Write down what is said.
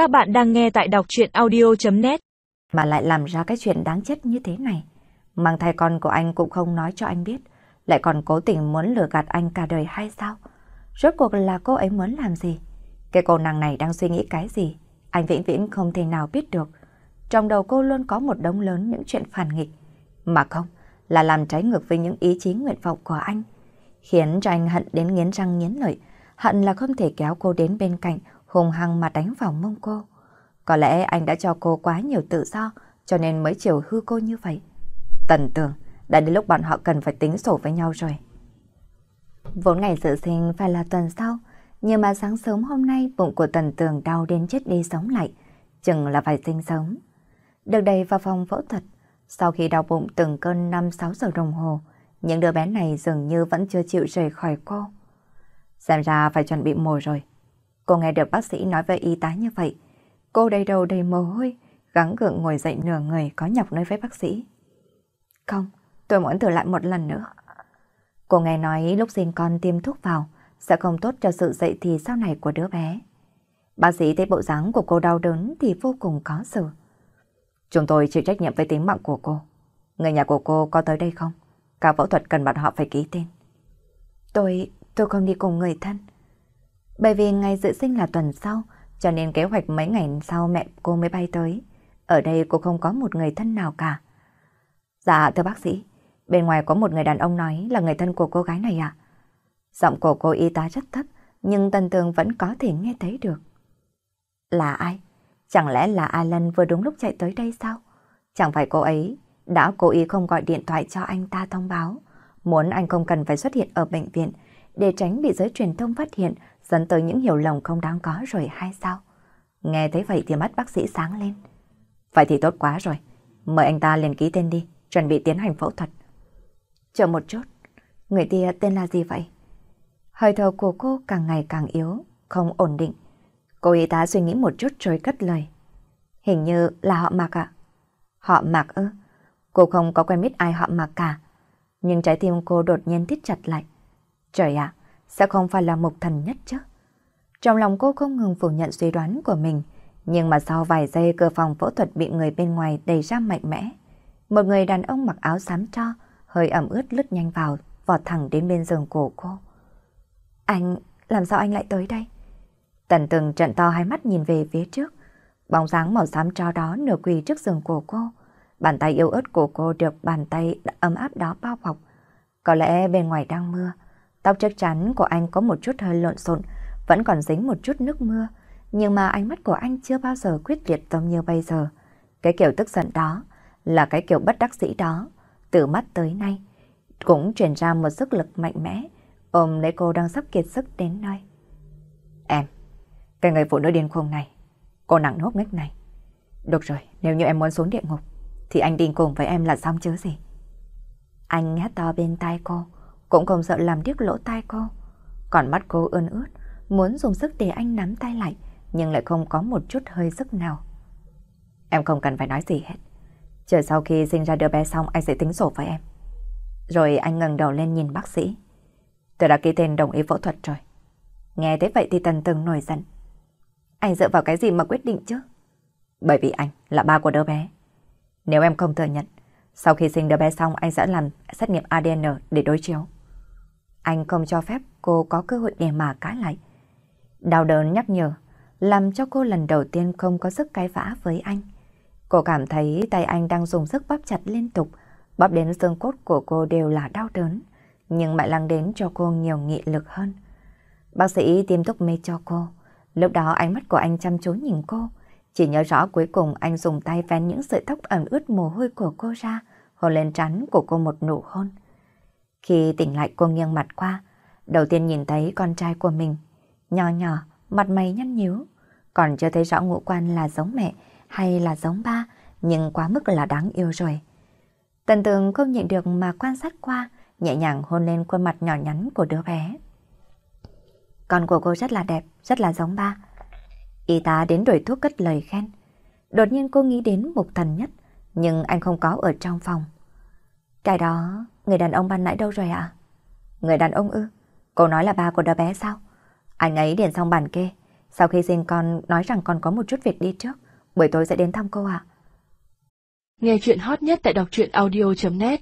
Các bạn đang nghe tại đọc chuyện audio.net Mà lại làm ra cái chuyện đáng chết như thế này. Mang thai con của anh cũng không nói cho anh biết. Lại còn cố tình muốn lừa gạt anh cả đời hay sao? Rốt cuộc là cô ấy muốn làm gì? Cái cô nàng này đang suy nghĩ cái gì? Anh vĩnh viễn không thể nào biết được. Trong đầu cô luôn có một đống lớn những chuyện phản nghịch. Mà không, là làm trái ngược với những ý chí nguyện vọng của anh. Khiến cho anh hận đến nghiến răng nghiến lợi. Hận là không thể kéo cô đến bên cạnh, hùng hăng mà đánh vào mông cô. Có lẽ anh đã cho cô quá nhiều tự do, cho nên mới chiều hư cô như vậy. Tần tưởng, đã đến lúc bọn họ cần phải tính sổ với nhau rồi. Vốn ngày dự sinh phải là tuần sau, nhưng mà sáng sớm hôm nay bụng của Tần Tường đau đến chết đi sống lại, chừng là phải sinh sớm. Được đầy vào phòng phẫu thuật, sau khi đau bụng từng cơn 5-6 giờ đồng hồ, những đứa bé này dường như vẫn chưa chịu rời khỏi cô. Xem ra phải chuẩn bị mổ rồi. Cô nghe được bác sĩ nói với y tá như vậy. Cô đầy đầu đầy mồ hôi, gắng gượng ngồi dậy nửa người có nhọc nói với bác sĩ. Không, tôi muốn thử lại một lần nữa. Cô nghe nói lúc sinh con tiêm thuốc vào sẽ không tốt cho sự dậy thì sau này của đứa bé. Bác sĩ thấy bộ dáng của cô đau đớn thì vô cùng có sự. Chúng tôi chịu trách nhiệm với tính mạng của cô. Người nhà của cô có tới đây không? Cả phẫu thuật cần bọn họ phải ký tên. Tôi, tôi không đi cùng người thân. Bởi vì ngày dự sinh là tuần sau, cho nên kế hoạch mấy ngày sau mẹ cô mới bay tới. Ở đây cô không có một người thân nào cả. Dạ thưa bác sĩ, bên ngoài có một người đàn ông nói là người thân của cô gái này ạ. Giọng của cô y tá rất thấp, nhưng Tần Tường vẫn có thể nghe thấy được. Là ai? Chẳng lẽ là Alan vừa đúng lúc chạy tới đây sao? Chẳng phải cô ấy đã cố ý không gọi điện thoại cho anh ta thông báo, muốn anh không cần phải xuất hiện ở bệnh viện để tránh bị giới truyền thông phát hiện dẫn tới những hiểu lầm không đáng có rồi hay sao? Nghe thấy vậy thì mắt bác sĩ sáng lên. Vậy thì tốt quá rồi. Mời anh ta liền ký tên đi, chuẩn bị tiến hành phẫu thuật. Chờ một chút, người kia tên là gì vậy? Hơi thở của cô càng ngày càng yếu, không ổn định. Cô y tá suy nghĩ một chút rồi cất lời. Hình như là họ Mạc ạ. Họ Mạc ư? Cô không có quen biết ai họ Mạc cả. Nhưng trái tim cô đột nhiên thít chặt lại. Trời ạ, sẽ không phải là mục thần nhất chứ? Trong lòng cô không ngừng phủ nhận suy đoán của mình. Nhưng mà sau vài giây cửa phòng phẫu thuật bị người bên ngoài đẩy ra mạnh mẽ. Một người đàn ông mặc áo xám cho, hơi ẩm ướt lướt nhanh vào, vọt thẳng đến bên giường cổ cô. Anh, làm sao anh lại tới đây? Tần từng trận to hai mắt nhìn về phía trước. Bóng dáng màu xám cho đó nửa quỳ trước giường của cô. Bàn tay yếu ớt của cô được bàn tay ấm áp đó bao bọc. Có lẽ bên ngoài đang mưa. Tóc chắc chắn của anh có một chút hơi lộn xộn, vẫn còn dính một chút nước mưa. Nhưng mà ánh mắt của anh chưa bao giờ quyết liệt giống như bây giờ. Cái kiểu tức giận đó là cái kiểu bất đắc dĩ đó. Từ mắt tới nay cũng truyền ra một sức lực mạnh mẽ ôm lấy cô đang sắp kiệt sức đến nơi. Em, cái người phụ nữ điên khùng này, cô nặng nốt ngách này. Được rồi, nếu như em muốn xuống địa ngục, thì anh đi cùng với em là xong chứ gì. Anh hét to bên tai cô, cũng không sợ làm điếc lỗ tai cô. Còn mắt cô ươn ướt, muốn dùng sức để anh nắm tay lại, nhưng lại không có một chút hơi sức nào. Em không cần phải nói gì hết. Chờ sau khi sinh ra đứa bé xong anh sẽ tính sổ với em. Rồi anh ngẩng đầu lên nhìn bác sĩ. Tôi đã ký tên đồng ý phẫu thuật rồi. Nghe thế vậy thì Tần Từng nổi giận. Anh dựa vào cái gì mà quyết định chứ? Bởi vì anh là ba của đứa bé. Nếu em không thừa nhận, sau khi sinh đứa bé xong anh sẽ làm xét nghiệm ADN để đối chiếu. Anh không cho phép cô có cơ hội để mà cãi lại. Đau đớn nhắc nhở, làm cho cô lần đầu tiên không có sức cãi vã với anh. Cô cảm thấy tay anh đang dùng sức bóp chặt liên tục, bóp đến xương cốt của cô đều là đau đớn, nhưng lại lăng đến cho cô nhiều nghị lực hơn. Bác sĩ tiêm thuốc mê cho cô. Lúc đó ánh mắt của anh chăm chú nhìn cô. Chỉ nhớ rõ cuối cùng anh dùng tay vén những sợi tóc ẩm ướt mồ hôi của cô ra, hôn lên trán của cô một nụ hôn. Khi tỉnh lại cô nghiêng mặt qua, đầu tiên nhìn thấy con trai của mình, nhỏ nhỏ, mặt mày nhăn nhíu. Còn chưa thấy rõ ngũ quan là giống mẹ hay là giống ba, nhưng quá mức là đáng yêu rồi. Tần tường không nhịn được mà quan sát qua, nhẹ nhàng hôn lên khuôn mặt nhỏ nhắn của đứa bé. Con của cô rất là đẹp, rất là giống ba. Y tá đến đổi thuốc cất lời khen. Đột nhiên cô nghĩ đến mục thần nhất, nhưng anh không có ở trong phòng. Cái đó, người đàn ông ban nãy đâu rồi ạ? Người đàn ông ư? Cô nói là ba của đứa bé sao? Anh ấy điền xong bản kê, Sau khi sinh con nói rằng còn có một chút việc đi trước, buổi tối sẽ đến thăm cô ạ. Nghe chuyện hot nhất tại đọc truyện audio.net